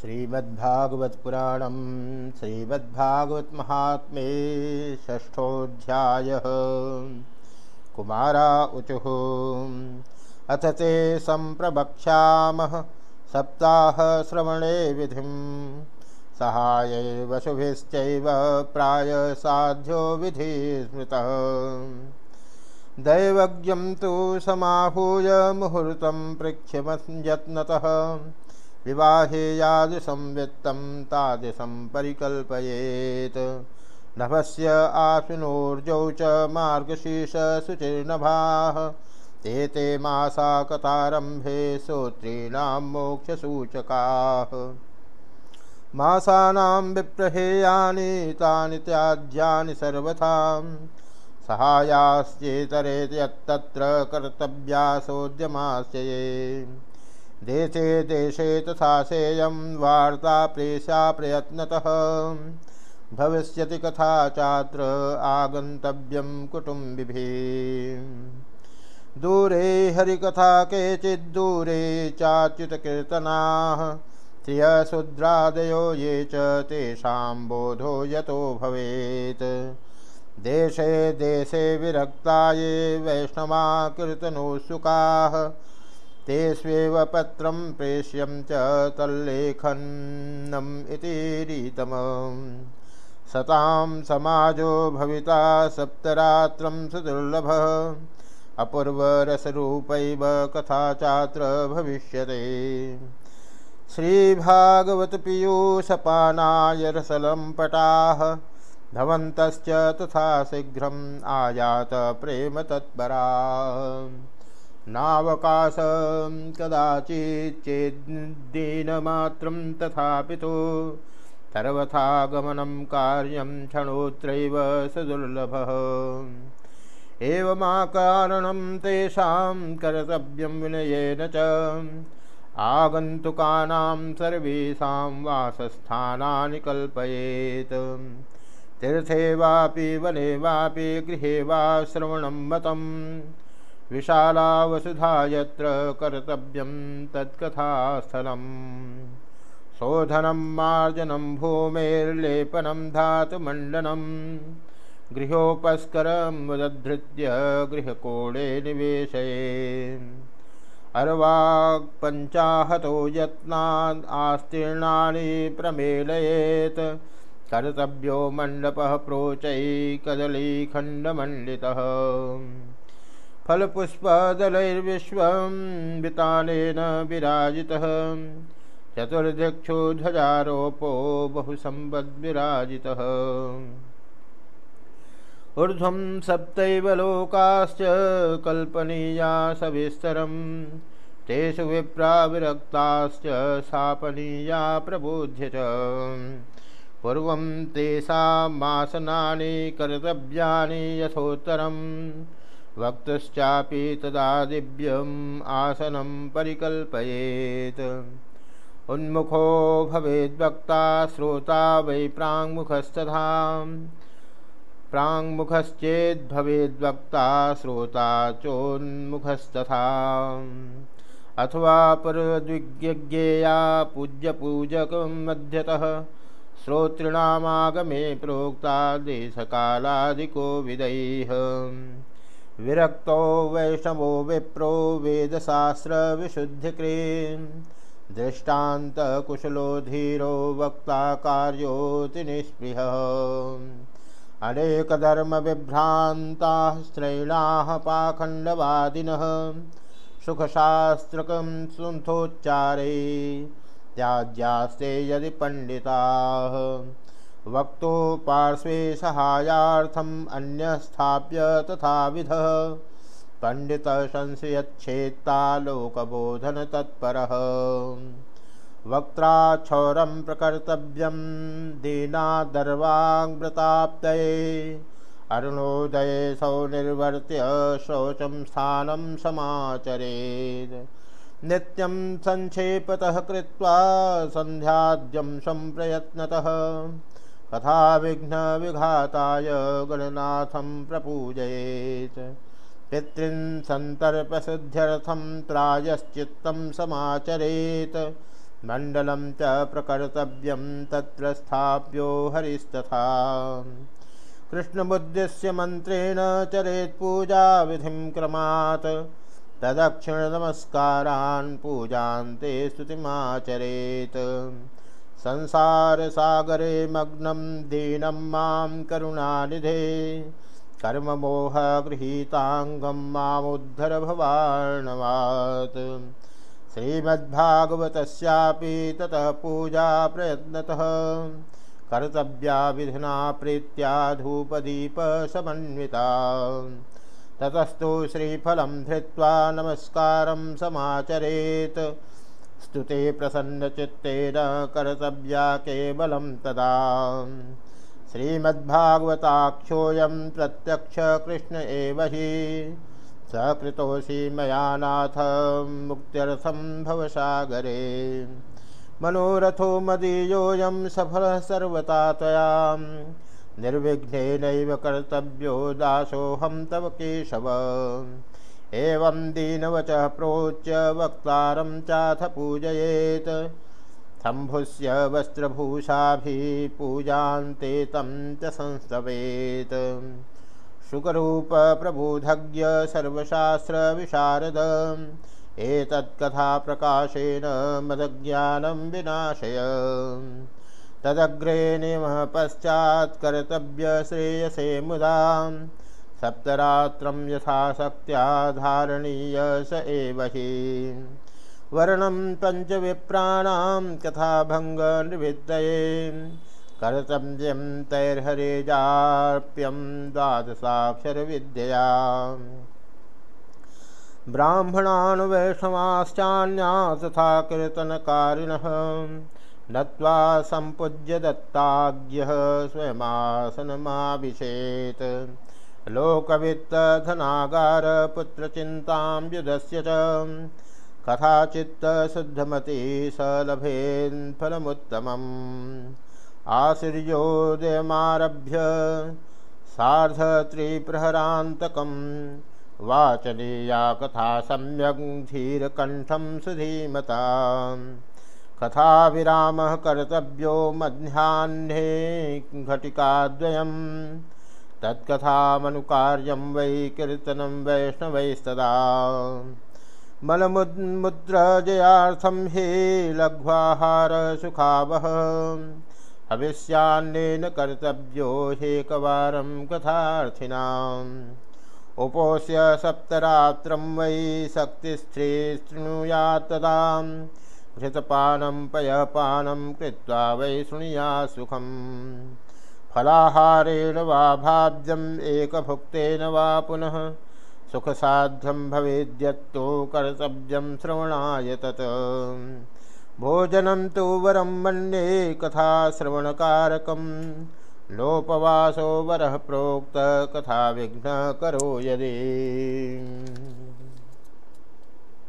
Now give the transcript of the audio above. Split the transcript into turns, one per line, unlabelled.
श्रीमद्भागवत पुराणम श्रीमद्भागवत महात्मे षष्ठोध्याय कुमारा ऊचु अथ ते संप्रवक्ष्यामः सप्ताह श्रवणे विधि। सहाय वसुभिश्चैव प्राय साध्यो विधि स्मृतः दैवज्ञं तु समाहूय मुहूर्तं पृक्ष्यमयत्नतः विवाहेयादृशं वित्तं तादृशं परिकल्पयेत्। नभस्य आश्विनोर्जौ च मार्गशीर्षशुचिर्नभाः ते ते मासा कथारम्भे श्रोतॄणां मोक्षसूचकाः। मासानां विप्रहेयानि तानि त्याज्यानि सर्वथा सहायाश्चेतरे यत्तत्र कर्तव्यासोद्यमास्य ये देशे देशे तथा सेयं वार्ता प्रेषा प्रयत्नतः। भविष्यति कथा चात्र आगन्तव्यं कुटुम्बिभिः। दूरे हरिकथा केचिद्दूरे चाच्युतकीर्तनाः। श्रियशूद्रादयो ये च तेषां बोधो यतो भवेत्। देशे देशे विरक्ता ये वैष्णवा कीर्तनोत्सुकाः तेष्वेव पत्रं प्रेष्यं च तल्लेखनम् इति रीतम्। सतां समाजो भविता सप्तरात्रं सुदुर्लभः। अपूर्वरसरूपैव कथा चात्र भविष्यते श्रीभागवतपीयूषपानाय रसलं पटाः भवन्तश्च तथा शीघ्रम् आयात प्रेम तत्परा। नावकाशं कदाचिच्चेद्दीनमात्रं तथापि तु गमनं कार्यं क्षणोत्रैव सुदुर्लभः। एवमाकारणं तेषां कर्तव्यं विनयेन च आगन्तुकानां सर्वेषां वासस्थानानि कल्पयेत्। तीर्थे वापि वने वापि गृहे वा श्रवणं मतम् विशाला वसुधा यत्र कर्तव्यं तत्कथास्थलम्। शोधनं, मार्जनं, भूमेर्लेपनं, धातुमण्डनं, गृहोपस्करं वदधृत्य गृहकोणे निवेशये। अर्वाक्पञ्चाहतो यत्नात् आस्तीर्णानि प्रमेलयेत्। कर्तव्यो मण्डपः प्रोचै कदलीखण्डमण्डितः फलपुष्पदलैर्विश्वं वितानेन विराजितः। चतुर्दिक्षु ध्वजारोपो बहुसम्पद्विराजितः ऊर्ध्वं सप्तैव लोकाश्च कल्पनीया सविस्तरं तेषु विप्रा विरक्ताश्च स्थापनीया प्रबोध्य च। पूर्वं तेषामासनानि कर्तव्यानि यथोत्तरम्। वक्तश्चापि तदा दिव्यम् आसनं परिकल्पयेत्। उन्मुखो भवेद्वक्ता श्रोता वै प्राङ्मुखस्तथा प्राङ्मुखश्चेद्भवेद्वक्ता श्रोता चोन्मुखस्तथा अथवा परद्विज्ञेया पूज्यपूजकं मध्यतः श्रोतॄणामागमे प्रोक्ता देश देशकालादिको विदैः विरक्तो वैष्णवो विप्रो वेदशास्त्रविशुद्धिक्री दृष्टान्तकुशलो धीरो वक्ता कार्योतिनिस्पृहः। अनेकधर्मविभ्रान्ताः स्त्रैणाः पाखण्डवादिनः। सुखशास्त्रकं सुन्थोच्चारे त्याज्यास्ते यदि पण्डिताः वक्तो पार्श्वे सहायार्थम् अन्यस्थाप्य तथाविधः। पण्डितसंशयच्छेत्ता लोकबोधनतत्परः वक्त्राक्षौरं प्रकर्तव्यं दीनादर्वाङ्प्रताप्तये अरुणोदये सौ निर्वर्त्य शौचं स्थानं समाचरेत्। नित्यं सङ्क्षेपतः कृत्वा सन्ध्याद्यं सम्प्रयत्नतः कथा विघ्न विघाताय गणनाथं प्रपूजयेत्। पितॄन् सन्तर्पशुद्ध्यर्थं प्रायश्चित्तं समाचरेत्। मण्डलं च प्रकर्तव्यं तत्र स्थाप्यो हरिस्तथा। कृष्णमुद्देश्य मन्त्रेण चरेत् पूजाविधिं क्रमात्। तदक्षिणनमस्कारान् पूजान्ते स्तुतिमाचरेत्। संसारसागरे मग्नं दीनं माँ करुणानिधे। कर्ममोहगृहीताङ्गं मामुद्धर भवार्णवात्। श्रीमद्भागवतस्यापि ततः पूजा प्रयत्नतः। कर्तव्या विधिना प्रीत्या धूपदीपसमन्विता ततस्तु श्रीफलं धृत्वा नमस्कारं समाचरेत्। स्तुते प्रसन्नचित्तेन कर्तव्या केवलं तदा। श्रीमद्भागवताख्योऽयं प्रत्यक्ष कृष्ण एव हि। सकृतोऽसि मया नाथ भवसागरे। मनोरथो मदीयोऽयं सफलः सर्वता त्वया निर्विघ्नेनैव कर्तव्यो दासोऽहं तव केशव। एवं दीनवचः प्रोच्य वक्तारं चाथ पूजयेत्। शम्भुस्य वस्त्रभूषाभिः पूजान्ते तं च संस्तवेत्। शुकरूपप्रबोधज्ञ सर्वशास्त्रविशारद एतत्कथाप्रकाशेन मदज्ञानं विनाशय। तदग्रे निमः पश्चात् कर्तव्यश्रेयसे मुदा। सप्तरात्रं यथाशक्त्या धारणीय स एव हि। वर्णं पञ्चविप्राणां कथाभङ्गनिवृत्तये कर्तव्यं तैर्हरेजाप्यं द्वादशाक्षरविद्यया। ब्राह्मणान् वैष्णवाश्चान्या तथा कीर्तनकारिणः नत्वा सम्पूज्य दत्ताज्ञः स्वयमासनमाभिषेत् लोकवित्तधनागारपुत्रचिन्तां युधस्य च। कथाचित्तशुद्धमती स लभेन्फलमुत्तमम् आशीर्योदयमारभ्य सार्धत्रिप्रहरान्तकम्। वाचनीया कथा सम्यक् धीरकण्ठं सुधीमता। कथाविरामः कर्तव्यो मध्याह्ने घटिकाद्वयं तत्कथामनुकार्यं वै कीर्तनं वैष्णवैस्तदा। मलमुद्मुद्रजयार्थं हि लघ्वाहारसुखावः हविष्यान्नेन कर्तव्यो ह्येकवारं कथार्थिनाम् उपोष्य सप्तरात्रं वै शक्तिस्त्रे शृणुयात् तदा, घृतपानं, पयपानं कृत्वा वै शृणुया सुखं फलाहारेण वा भाव्यम् एकभुक्तेन वा पुनः सुखसाध्यं भवेद्यत्तो कर्तव्यं श्रवणाय तत्। भोजनं तु वरं मन्ये कथाश्रवणकारकम् लोपवासो वरः प्रोक्त कथा विघ्न करो यदि।